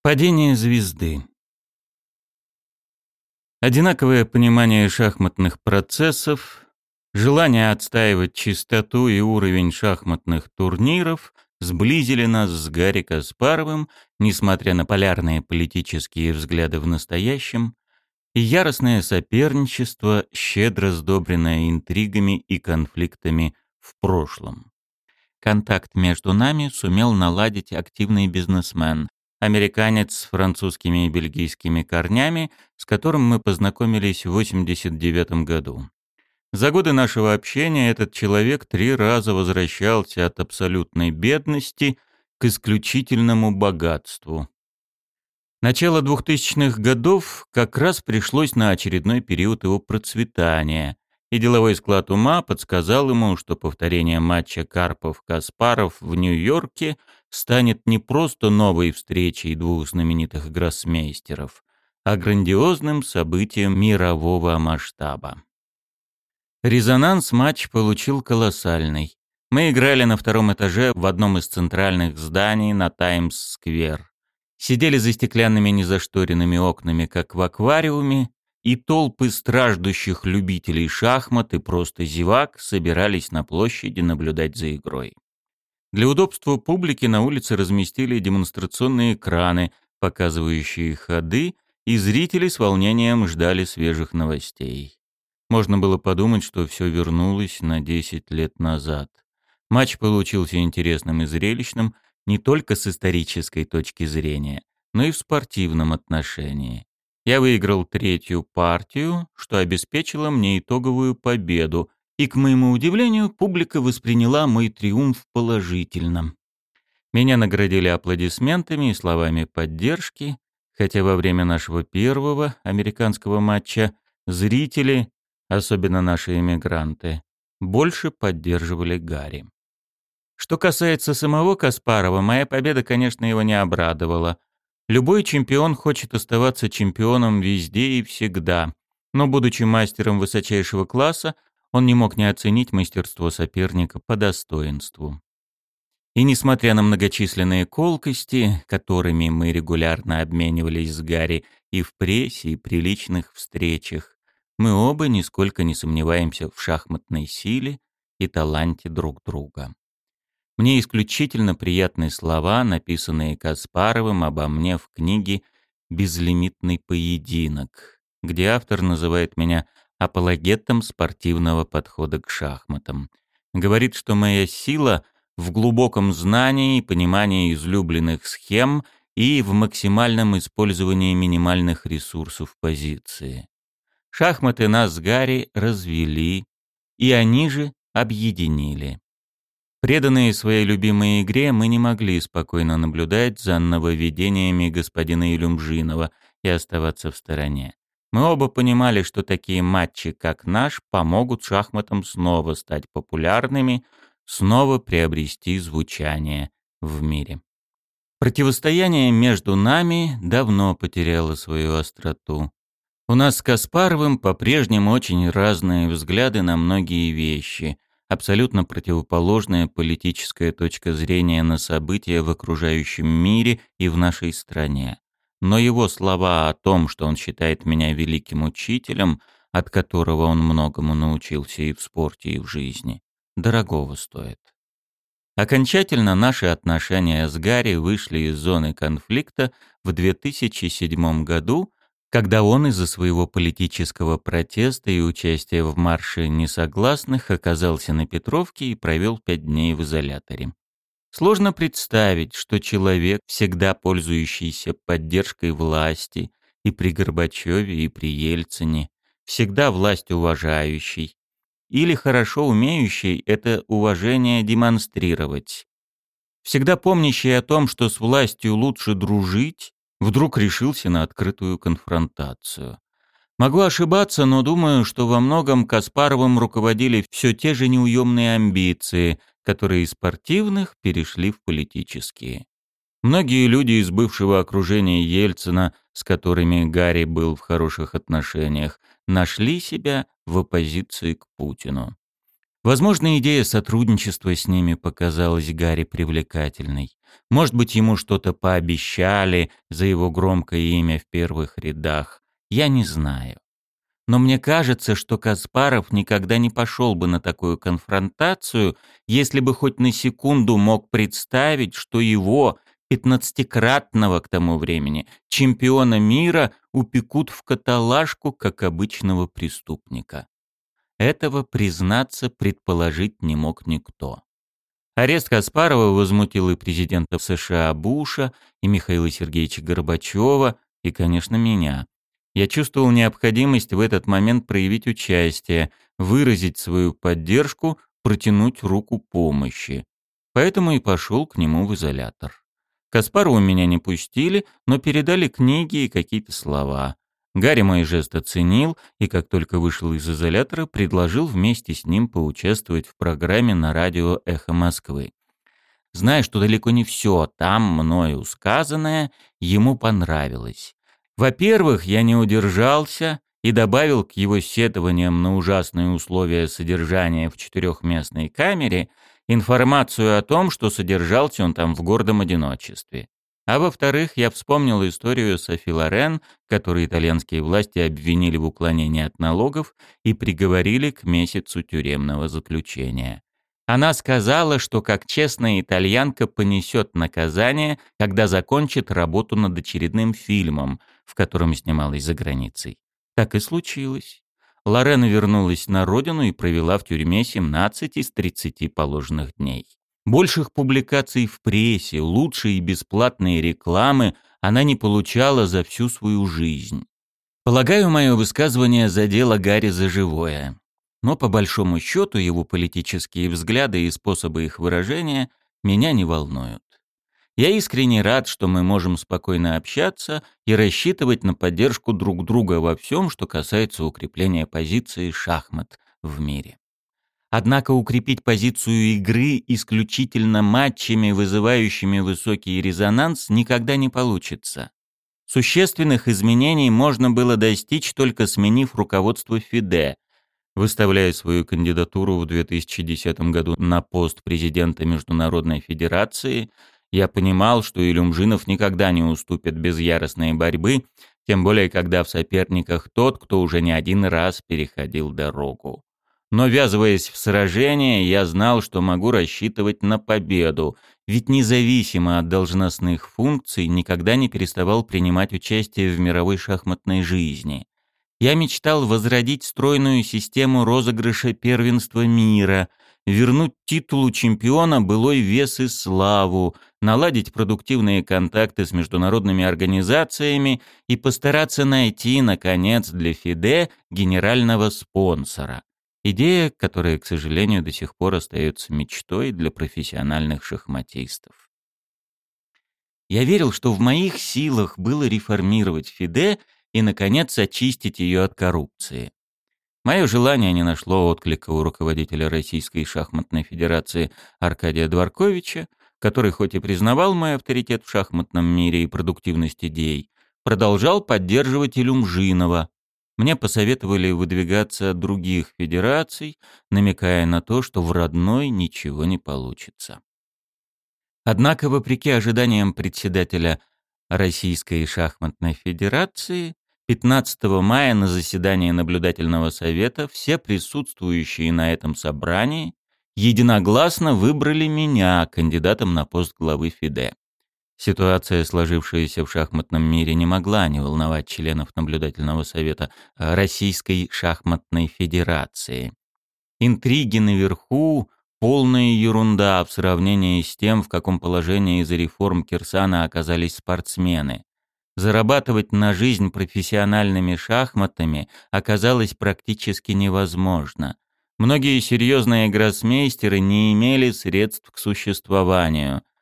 Падение звезды. Одинаковое понимание шахматных процессов, желание отстаивать чистоту и уровень шахматных турниров сблизили нас с Гарри Каспаровым, несмотря на полярные политические взгляды в настоящем, и яростное соперничество, щедро сдобренное интригами и конфликтами в прошлом. Контакт между нами сумел наладить активный бизнесмен, американец с французскими и бельгийскими корнями, с которым мы познакомились в 89 году. За годы нашего общения этот человек три раза возвращался от абсолютной бедности к исключительному богатству. Начало 2000-х годов как раз пришлось на очередной период его процветания, и деловой склад ума подсказал ему, что повторение матча Карпов-Каспаров в Нью-Йорке станет не просто новой встречей двух знаменитых гроссмейстеров, а грандиозным событием мирового масштаба. Резонанс матч получил колоссальный. Мы играли на втором этаже в одном из центральных зданий на Таймс-сквер. Сидели за стеклянными незашторенными окнами, как в аквариуме, и толпы страждущих любителей шахмат и просто зевак собирались на площади наблюдать за игрой. Для удобства публики на улице разместили демонстрационные экраны, показывающие ходы, и зрители с волнением ждали свежих новостей. Можно было подумать, что все вернулось на 10 лет назад. Матч получился интересным и зрелищным не только с исторической точки зрения, но и в спортивном отношении. Я выиграл третью партию, что обеспечило мне итоговую победу, и, к моему удивлению, публика восприняла мой триумф положительно. Меня наградили аплодисментами и словами поддержки, хотя во время нашего первого американского матча зрители, особенно наши эмигранты, больше поддерживали Гарри. Что касается самого Каспарова, моя победа, конечно, его не обрадовала. Любой чемпион хочет оставаться чемпионом везде и всегда, но, будучи мастером высочайшего класса, он не мог не оценить мастерство соперника по достоинству. И несмотря на многочисленные колкости, которыми мы регулярно обменивались с Гарри и в прессе, и при личных встречах, мы оба нисколько не сомневаемся в шахматной силе и таланте друг друга. Мне исключительно приятны слова, написанные Каспаровым обо мне в книге «Безлимитный поединок», где автор называет меня апологетом спортивного подхода к шахматам. Говорит, что моя сила в глубоком знании и понимании излюбленных схем и в максимальном использовании минимальных ресурсов позиции. Шахматы нас с Гарри развели, и они же объединили. Преданные своей любимой игре, мы не могли спокойно наблюдать за нововведениями господина Илюмжинова и оставаться в стороне. Мы оба понимали, что такие матчи, как наш, помогут шахматам снова стать популярными, снова приобрести звучание в мире. Противостояние между нами давно потеряло свою остроту. У нас с Каспаровым по-прежнему очень разные взгляды на многие вещи, абсолютно противоположная политическая точка зрения на события в окружающем мире и в нашей стране но его слова о том, что он считает меня великим учителем, от которого он многому научился и в спорте, и в жизни, дорогого стоит. Окончательно наши отношения с Гарри вышли из зоны конфликта в 2007 году, когда он из-за своего политического протеста и участия в марше несогласных оказался на Петровке и провел пять дней в изоляторе. Сложно представить, что человек, всегда пользующийся поддержкой власти, и при Горбачеве, и при Ельцине, всегда власть уважающий, или хорошо умеющий это уважение демонстрировать, всегда помнящий о том, что с властью лучше дружить, вдруг решился на открытую конфронтацию. Могу ошибаться, но думаю, что во многом Каспаровым руководили все те же неуемные амбиции, которые из спортивных перешли в политические. Многие люди из бывшего окружения Ельцина, с которыми Гарри был в хороших отношениях, нашли себя в оппозиции к Путину. Возможно, идея сотрудничества с ними показалась Гарри привлекательной. Может быть, ему что-то пообещали за его громкое имя в первых рядах. Я не знаю. Но мне кажется, что Каспаров никогда не пошел бы на такую конфронтацию, если бы хоть на секунду мог представить, что его, пятнадцатикратного к тому времени, чемпиона мира упекут в каталажку, как обычного преступника. Этого, признаться, предположить не мог никто. Арест Каспарова возмутил и президента США Буша, и Михаила Сергеевича Горбачева, и, конечно, меня. Я чувствовал необходимость в этот момент проявить участие, выразить свою поддержку, протянуть руку помощи. Поэтому и пошел к нему в изолятор. Каспарова меня не пустили, но передали книги и какие-то слова. Гарри мой жест оценил и, как только вышел из изолятора, предложил вместе с ним поучаствовать в программе на радио «Эхо Москвы». Зная, что далеко не все там мною сказанное ему понравилось. Во-первых, я не удержался и добавил к его сетованиям на ужасные условия содержания в четырехместной камере информацию о том, что содержался он там в гордом одиночестве. А во-вторых, я вспомнил историю Софи Лорен, которую итальянские власти обвинили в уклонении от налогов и приговорили к месяцу тюремного заключения. Она сказала, что как честная итальянка понесет наказание, когда закончит работу над очередным фильмом, в котором снималась за границей. Так и случилось. Лорена вернулась на родину и провела в тюрьме 17 из 30 положенных дней. Больших публикаций в прессе, лучшей и бесплатной рекламы она не получала за всю свою жизнь. Полагаю, мое высказывание задело Гарри за живое. Но по большому счету его политические взгляды и способы их выражения меня не волнуют. Я искренне рад, что мы можем спокойно общаться и рассчитывать на поддержку друг друга во всем, что касается укрепления позиции шахмат в мире. Однако укрепить позицию игры исключительно матчами, вызывающими высокий резонанс, никогда не получится. Существенных изменений можно было достичь, только сменив руководство ФИДЕ. Выставляя свою кандидатуру в 2010 году на пост президента Международной Федерации, я понимал, что Илюмжинов никогда не уступит без яростной борьбы, тем более когда в соперниках тот, кто уже не один раз переходил дорогу. Но ввязываясь в сражение, я знал, что могу рассчитывать на победу, ведь независимо от должностных функций никогда не переставал принимать участие в мировой шахматной жизни. Я мечтал возродить стройную систему розыгрыша первенства мира, вернуть титулу чемпиона былой вес и славу, наладить продуктивные контакты с международными организациями и постараться найти, наконец, для ФИДЕ генерального спонсора. Идея, которая, к сожалению, до сих пор остается мечтой для профессиональных шахматистов. Я верил, что в моих силах было реформировать ФИДЕ и, наконец, очистить ее от коррупции. Мое желание не нашло отклика у руководителя Российской шахматной федерации Аркадия Дворковича, который хоть и признавал мой авторитет в шахматном мире и продуктивность идей, продолжал поддерживать Илюмжинова, мне посоветовали выдвигаться от других федераций, намекая на то, что в родной ничего не получится. Однако, вопреки ожиданиям председателя Российской шахматной федерации, 15 мая на заседании наблюдательного совета все присутствующие на этом собрании единогласно выбрали меня кандидатом на пост главы ФИДЕ. Ситуация, сложившаяся в шахматном мире, не могла не волновать членов наблюдательного совета Российской шахматной федерации. Интриги наверху — полная ерунда в сравнении с тем, в каком положении из-за реформ Кирсана оказались спортсмены. Зарабатывать на жизнь профессиональными шахматами оказалось практически невозможно. Многие серьезные гроссмейстеры не имели средств к существованию —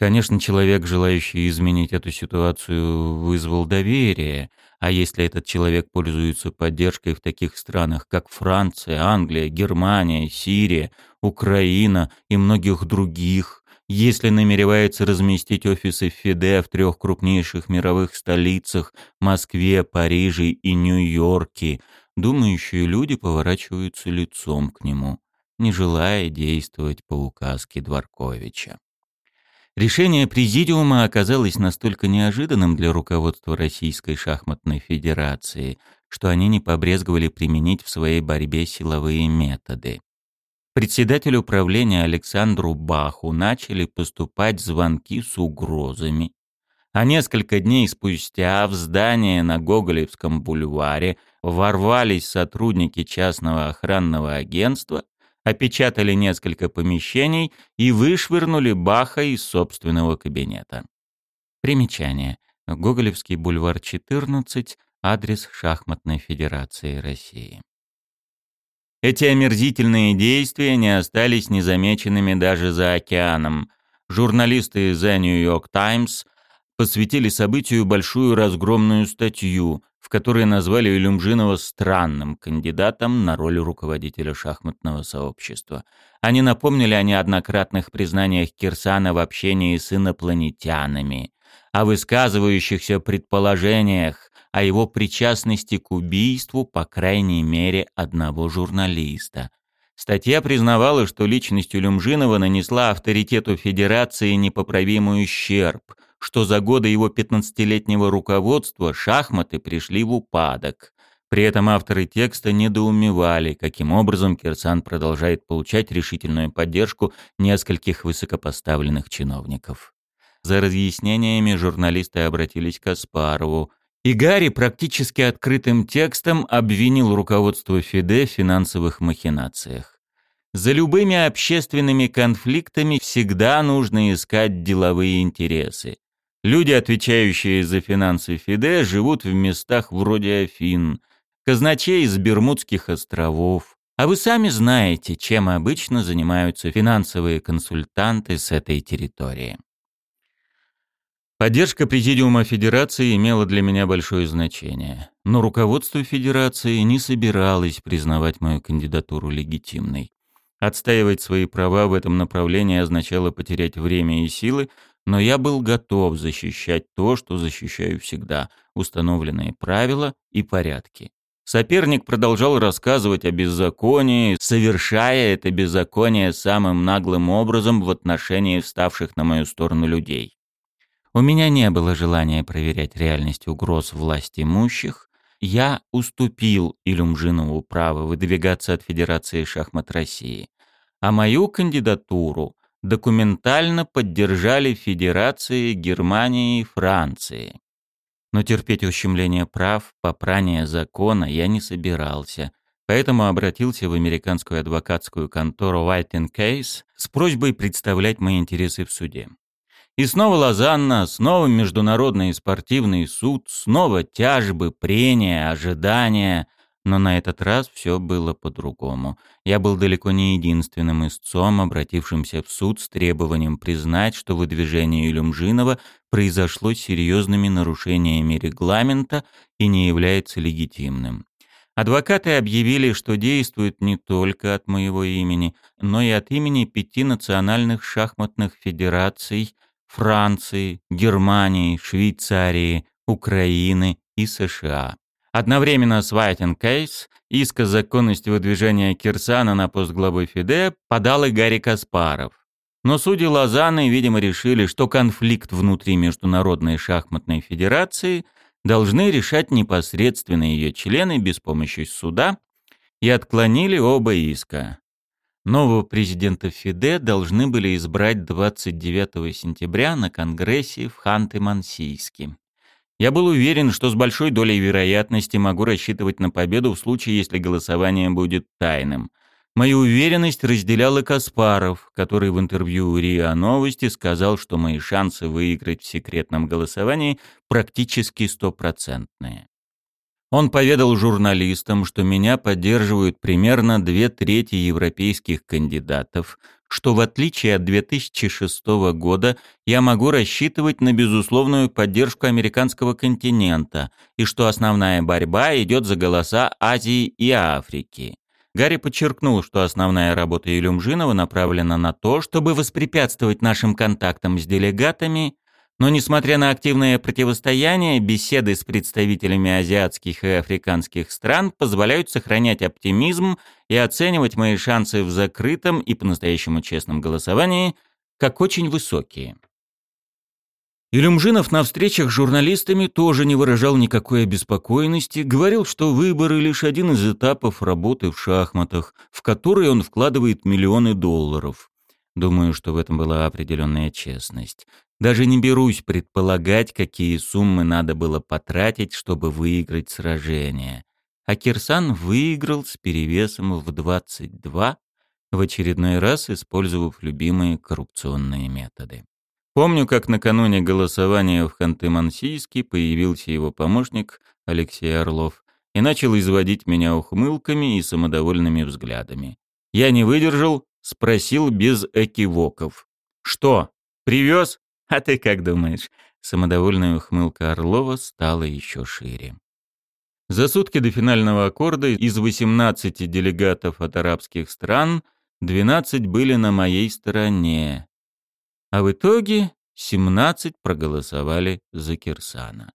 Конечно, человек, желающий изменить эту ситуацию, вызвал доверие, а если этот человек пользуется поддержкой в таких странах, как Франция, Англия, Германия, Сирия, Украина и многих других, если намеревается разместить офисы ФИДЕ в трех крупнейших мировых столицах – Москве, Париже и Нью-Йорке, думающие люди поворачиваются лицом к нему. не желая действовать по указке Дворковича. Решение Президиума оказалось настолько неожиданным для руководства Российской шахматной федерации, что они не побрезговали применить в своей борьбе силовые методы. Председателю управления Александру Баху начали поступать звонки с угрозами, а несколько дней спустя в здание на Гоголевском бульваре ворвались сотрудники частного охранного агентства, опечатали несколько помещений и вышвырнули Баха из собственного кабинета. Примечание. Гоголевский бульвар 14, адрес Шахматной Федерации России. Эти омерзительные действия не остались незамеченными даже за океаном. Журналисты The New York Times посвятили событию большую разгромную статью, в которой назвали Илюмжинова странным кандидатом на роль руководителя шахматного сообщества. Они напомнили о неоднократных признаниях Кирсана в общении с инопланетянами, о высказывающихся предположениях о его причастности к убийству, по крайней мере, одного журналиста. Статья признавала, что личность Илюмжинова нанесла авторитету Федерации непоправимый ущерб – что за годы его 15-летнего руководства шахматы пришли в упадок. При этом авторы текста недоумевали, каким образом Кирсан продолжает получать решительную поддержку нескольких высокопоставленных чиновников. За разъяснениями журналисты обратились к Каспарову, и Гарри практически открытым текстом обвинил руководство ФИДЕ в финансовых махинациях. За любыми общественными конфликтами всегда нужно искать деловые интересы. Люди, отвечающие за финансы ФИДЕ, живут в местах вроде Афин, казначей из Бермудских островов. А вы сами знаете, чем обычно занимаются финансовые консультанты с этой территории. Поддержка Президиума Федерации имела для меня большое значение, но руководство Федерации не собиралось признавать мою кандидатуру легитимной. Отстаивать свои права в этом направлении означало потерять время и силы, но я был готов защищать то, что защищаю всегда – установленные правила и порядки. Соперник продолжал рассказывать о беззаконии, совершая это беззаконие самым наглым образом в отношении вставших на мою сторону людей. У меня не было желания проверять реальность угроз власти имущих. Я уступил Илюмжинову право выдвигаться от Федерации шахмат России, а мою кандидатуру документально поддержали Федерации Германии и Франции. Но терпеть ущемление прав, попрание закона я не собирался, поэтому обратился в американскую адвокатскую контору White Case с просьбой представлять мои интересы в суде. И снова Лозанна, снова Международный спортивный суд, снова тяжбы, прения, ожидания — но на этот раз все было по-другому. Я был далеко не единственным истцом, обратившимся в суд с требованием признать, что выдвижение Илюмжинова произошло серьезными нарушениями регламента и не является легитимным. Адвокаты объявили, что действуют не только от моего имени, но и от имени пяти национальных шахматных федераций Франции, Германии, Швейцарии, Украины и США. Одновременно с Case иск о законности выдвижения Кирсана на пост главы ФИДЕ подал и Гарри Каспаров. Но судьи Лозанны, видимо, решили, что конфликт внутри Международной шахматной федерации должны решать непосредственно ее члены без помощи суда и отклонили оба иска. Нового президента ФИДЕ должны были избрать 29 сентября на Конгрессе в Ханты-Мансийске. Я был уверен, что с большой долей вероятности могу рассчитывать на победу в случае, если голосование будет тайным. Мою уверенность разделял и Каспаров, который в интервью РИА Новости сказал, что мои шансы выиграть в секретном голосовании практически стопроцентные. Он поведал журналистам, что меня поддерживают примерно две трети европейских кандидатов, что в отличие от 2006 года я могу рассчитывать на безусловную поддержку американского континента и что основная борьба идет за голоса Азии и Африки. Гарри подчеркнул, что основная работа Илюмжинова направлена на то, чтобы воспрепятствовать нашим контактам с делегатами, Но несмотря на активное противостояние, беседы с представителями азиатских и африканских стран позволяют сохранять оптимизм и оценивать мои шансы в закрытом и по-настоящему честном голосовании как очень высокие. Илюмжинов на встречах с журналистами тоже не выражал никакой обеспокоенности, говорил, что выборы — лишь один из этапов работы в шахматах, в который он вкладывает миллионы долларов. Думаю, что в этом была определенная честность. Даже не берусь предполагать, какие суммы надо было потратить, чтобы выиграть сражение. А Кирсан выиграл с перевесом в 22, в очередной раз использовав любимые коррупционные методы. Помню, как накануне голосования в Ханты-Мансийске появился его помощник Алексей Орлов и начал изводить меня ухмылками и самодовольными взглядами. Я не выдержал, спросил без экивоков. «Что, привез? А ты как думаешь?» Самодовольная ухмылка Орлова стала еще шире. За сутки до финального аккорда из 18 делегатов от арабских стран 12 были на моей стороне, а в итоге 17 проголосовали за Кирсана.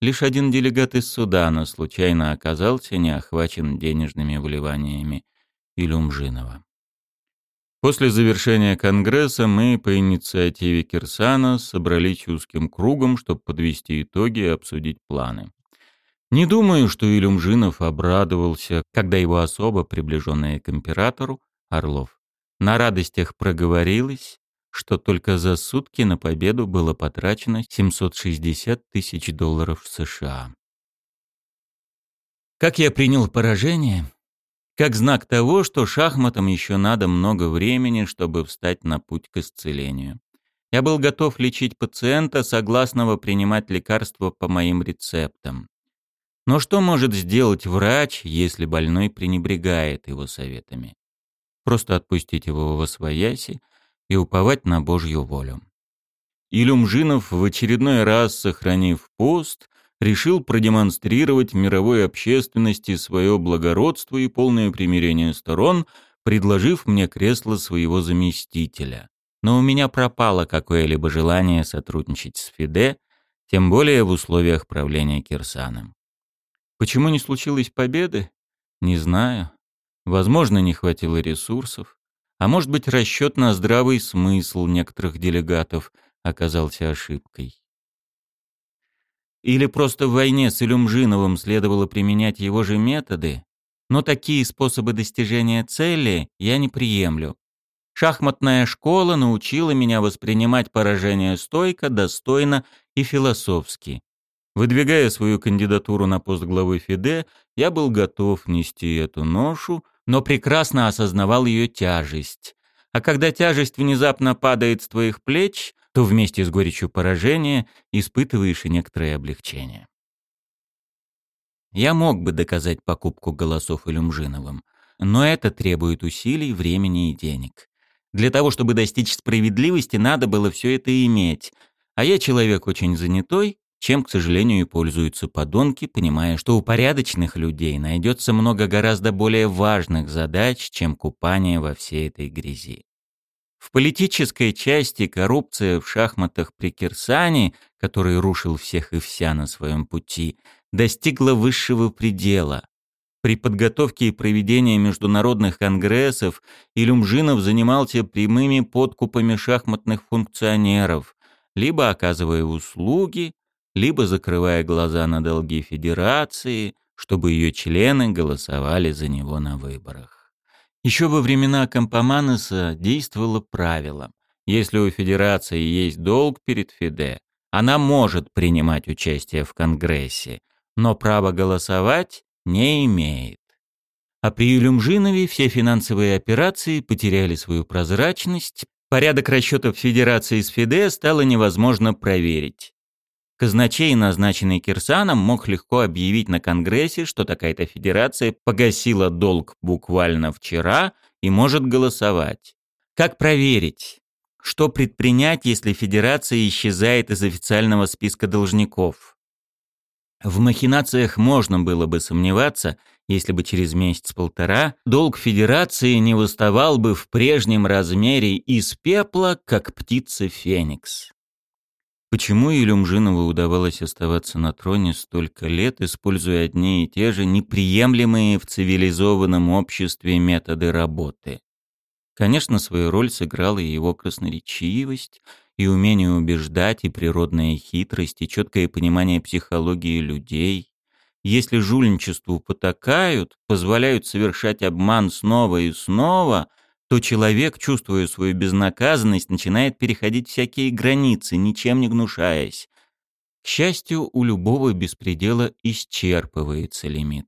Лишь один делегат из Судана случайно оказался не охвачен денежными вливаниями Илюмжинова. После завершения Конгресса мы по инициативе Кирсана собрались узким кругом, чтобы подвести итоги и обсудить планы. Не думаю, что Илюмжинов обрадовался, когда его особо приближенная к императору, Орлов, на радостях проговорилась что только за сутки на победу было потрачено 760 тысяч долларов США. Как я принял поражение? Как знак того, что шахматам еще надо много времени, чтобы встать на путь к исцелению. Я был готов лечить пациента, согласного принимать лекарства по моим рецептам. Но что может сделать врач, если больной пренебрегает его советами? Просто отпустить его во свояси, и уповать на Божью волю. Илюмжинов, в очередной раз сохранив пост, решил продемонстрировать мировой общественности свое благородство и полное примирение сторон, предложив мне кресло своего заместителя. Но у меня пропало какое-либо желание сотрудничать с Фиде, тем более в условиях правления Кирсаном. Почему не случилось победы? Не знаю. Возможно, не хватило ресурсов. А может быть, расчет на здравый смысл некоторых делегатов оказался ошибкой. Или просто в войне с Илюмжиновым следовало применять его же методы, но такие способы достижения цели я не приемлю. Шахматная школа научила меня воспринимать поражение стойко, достойно и философски. Выдвигая свою кандидатуру на пост главы ФИДЕ, я был готов нести эту ношу, но прекрасно осознавал ее тяжесть. А когда тяжесть внезапно падает с твоих плеч, то вместе с горечью поражения испытываешь и некоторое облегчение. Я мог бы доказать покупку голосов Илюмжиновым, но это требует усилий, времени и денег. Для того, чтобы достичь справедливости, надо было все это иметь, а я человек очень занятой чем, к сожалению, и пользуются подонки, понимая, что у порядочных людей найдется много гораздо более важных задач, чем купание во всей этой грязи. В политической части коррупция в шахматах при Кирсане, который рушил всех и вся на своем пути, достигла высшего предела. При подготовке и проведении международных конгрессов Илюмжинов занимался прямыми подкупами шахматных функционеров, либо оказывая услуги, либо закрывая глаза на долги Федерации, чтобы ее члены голосовали за него на выборах. Еще во времена Компоманеса действовало правило. Если у Федерации есть долг перед Фиде, она может принимать участие в Конгрессе, но право голосовать не имеет. А при Илюмжинове все финансовые операции потеряли свою прозрачность, порядок расчетов Федерации с Фиде стало невозможно проверить. Казначей, назначенный Кирсаном, мог легко объявить на Конгрессе, что такая-то федерация погасила долг буквально вчера и может голосовать. Как проверить? Что предпринять, если федерация исчезает из официального списка должников? В махинациях можно было бы сомневаться, если бы через месяц-полтора долг федерации не выставал бы в прежнем размере из пепла, как птица Феникс. Почему Илюмжинову удавалось оставаться на троне столько лет, используя одни и те же неприемлемые в цивилизованном обществе методы работы? Конечно, свою роль сыграла и его красноречивость, и умение убеждать, и природная хитрость, и четкое понимание психологии людей. Если жульничеству потакают, позволяют совершать обман снова и снова, то человек, чувствуя свою безнаказанность, начинает переходить всякие границы, ничем не гнушаясь. К счастью, у любого беспредела исчерпывается лимит.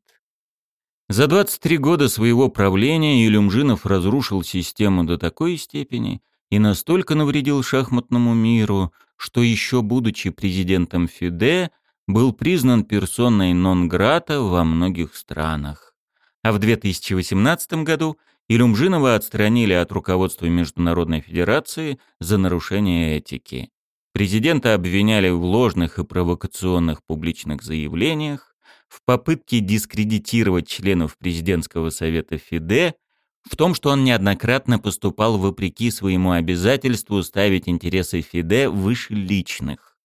За 23 года своего правления Илюмжинов разрушил систему до такой степени и настолько навредил шахматному миру, что еще будучи президентом ФИДЕ, был признан персоной нон-грата во многих странах. А в 2018 году Илюмжинова отстранили от руководства Международной Федерации за нарушение этики. Президента обвиняли в ложных и провокационных публичных заявлениях, в попытке дискредитировать членов президентского совета ФИДЕ, в том, что он неоднократно поступал вопреки своему обязательству ставить интересы ФИДЕ выше личных.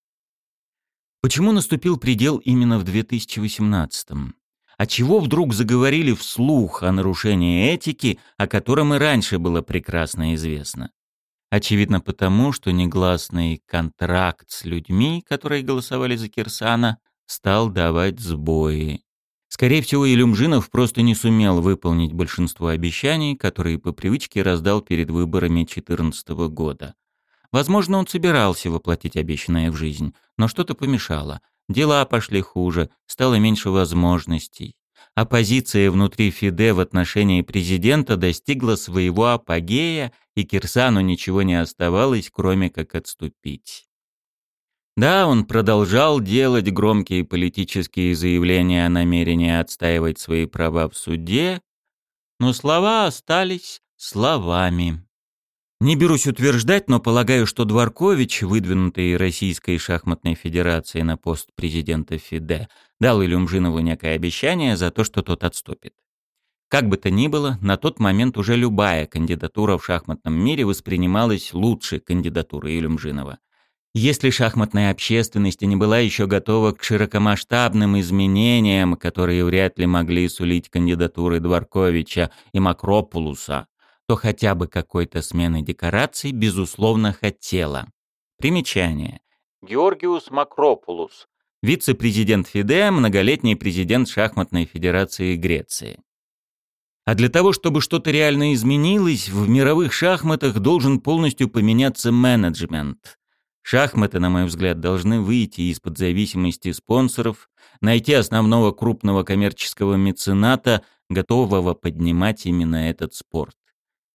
Почему наступил предел именно в 2018-м? Отчего вдруг заговорили вслух о нарушении этики, о котором и раньше было прекрасно известно? Очевидно потому, что негласный контракт с людьми, которые голосовали за Кирсана, стал давать сбои. Скорее всего, Илюмжинов просто не сумел выполнить большинство обещаний, которые по привычке раздал перед выборами 2014 года. Возможно, он собирался воплотить обещанное в жизнь, но что-то помешало. Дела пошли хуже, стало меньше возможностей. Оппозиция внутри ФИДЕ в отношении президента достигла своего апогея, и Кирсану ничего не оставалось, кроме как отступить. Да, он продолжал делать громкие политические заявления о намерении отстаивать свои права в суде, но слова остались словами. Не берусь утверждать, но полагаю, что Дворкович, выдвинутый Российской шахматной федерацией на пост президента ФИДЕ, дал Илюмжинову некое обещание за то, что тот отступит. Как бы то ни было, на тот момент уже любая кандидатура в шахматном мире воспринималась лучше кандидатуры Илюмжинова. Если шахматная общественность не была еще готова к широкомасштабным изменениям, которые вряд ли могли сулить кандидатуры Дворковича и Макропулуса, то хотя бы какой-то смены декораций, безусловно, хотела. Примечание. Георгиус Макропулус, вице-президент ФИДЕ, многолетний президент Шахматной Федерации Греции. А для того, чтобы что-то реально изменилось, в мировых шахматах должен полностью поменяться менеджмент. Шахматы, на мой взгляд, должны выйти из-под зависимости спонсоров, найти основного крупного коммерческого мецената, готового поднимать именно этот спорт.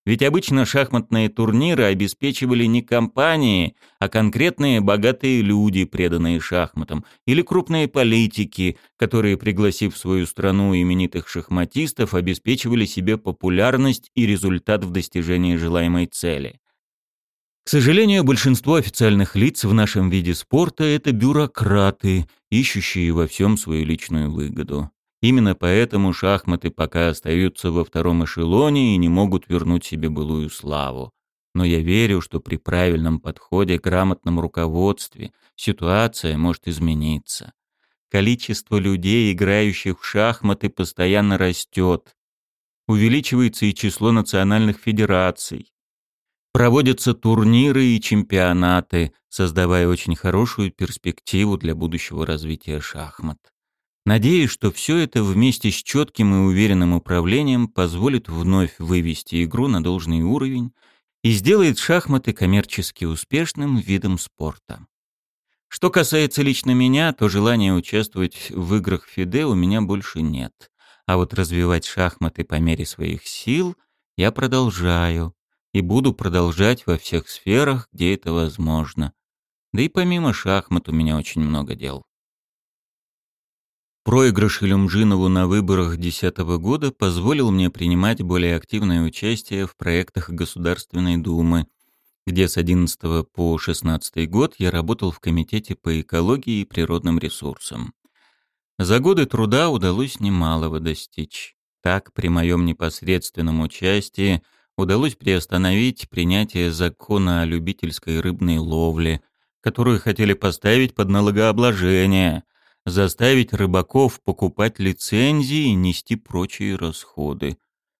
Ведь обычно шахматные турниры обеспечивали не компании, а конкретные богатые люди, преданные шахматам, или крупные политики, которые, пригласив в свою страну именитых шахматистов, обеспечивали себе популярность и результат в достижении желаемой цели. К сожалению, большинство официальных лиц в нашем виде спорта – это бюрократы, ищущие во всем свою личную выгоду. Именно поэтому шахматы пока остаются во втором эшелоне и не могут вернуть себе былую славу. Но я верю, что при правильном подходе, грамотном руководстве ситуация может измениться. Количество людей, играющих в шахматы, постоянно растет. Увеличивается и число национальных федераций. Проводятся турниры и чемпионаты, создавая очень хорошую перспективу для будущего развития шахмат. Надеюсь, что все это вместе с четким и уверенным управлением позволит вновь вывести игру на должный уровень и сделает шахматы коммерчески успешным видом спорта. Что касается лично меня, то желания участвовать в играх ФИДЕ у меня больше нет. А вот развивать шахматы по мере своих сил я продолжаю, и буду продолжать во всех сферах, где это возможно. Да и помимо шахмат у меня очень много дел. Проигрыш Илюмжинову на выборах 2010 года позволил мне принимать более активное участие в проектах Государственной Думы, где с 11 по 16 год я работал в Комитете по экологии и природным ресурсам. За годы труда удалось немалого достичь. Так, при моем непосредственном участии – удалось приостановить принятие закона о любительской рыбной ловле, которую хотели поставить под налогообложение, заставить рыбаков покупать лицензии и нести прочие расходы.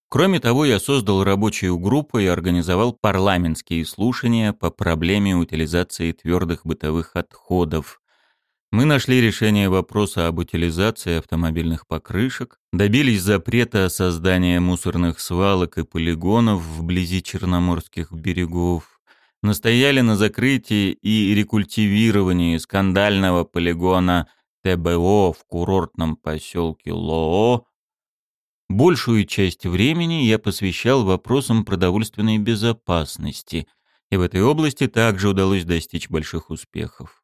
Кроме того, я создал рабочую группу и организовал парламентские слушания по проблеме утилизации твердых бытовых отходов. Мы нашли решение вопроса об утилизации автомобильных покрышек, добились запрета создания мусорных свалок и полигонов вблизи черноморских берегов, настояли на закрытии и рекультивировании скандального полигона ТБО в курортном поселке Лоо, большую часть времени я посвящал вопросам продовольственной безопасности, и в этой области также удалось достичь больших успехов.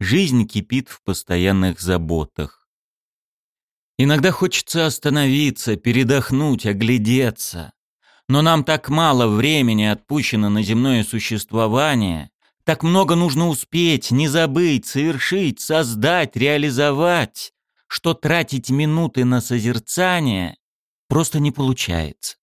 Жизнь кипит в постоянных заботах. Иногда хочется остановиться, передохнуть, оглядеться. Но нам так мало времени отпущено на земное существование, так много нужно успеть, не забыть, совершить, создать, реализовать, что тратить минуты на созерцание просто не получается.